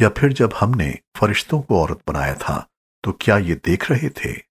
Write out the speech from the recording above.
या फिर जब हमने फरिश्तों को औरत बनाया था तो क्या ये देख रहे थे?